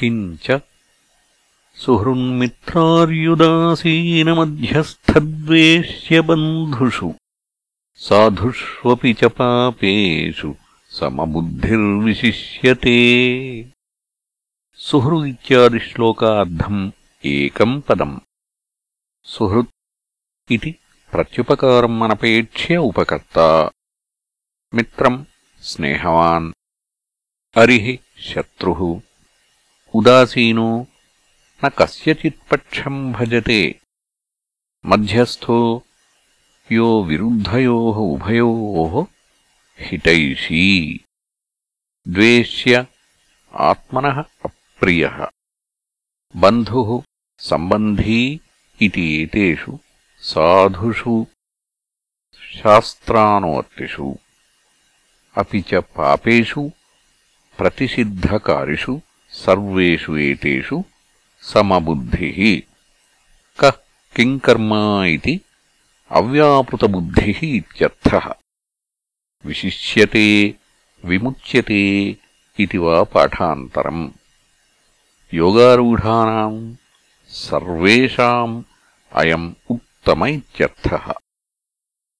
किञ्च सुहृन्मित्रार्युदासीनमध्यस्थद्वेष्यबन्धुषु साधुष्वपि च पापेषु समबुद्धिर्विशिष्यते सुहृदित्यादिश्लोकार्थम् एकम् पदम् सुहृत् इति प्रत्युपकारम् अनपेक्ष्य उपकर्ता मित्रम् स्नेहवान् अरिः शत्रुः उदासीनो न कस्यचित्पक्षम् भजते। मध्यस्थो यो विरुद्धयोः उभयोः हितैषी। द्वेष्य आत्मनः अप्रियः। बन्धुः सम्बन्धी इति एतेषु साधुषु शास्त्रानुवर्तिषु। अपि च पापेषु प्रतिषिद्धकारिषु సర్వు ఏతేషు సమబుద్ధి. కః కింకర్మా ఇది అవ్యాపృతబుద్ధి ఇత్యర్థः. విశిష్యతే విముచ్యతే ఇది వా పాఠాంతరం. యోగారూఢానా అయం ఉత్తమ ఇత్యర్థः.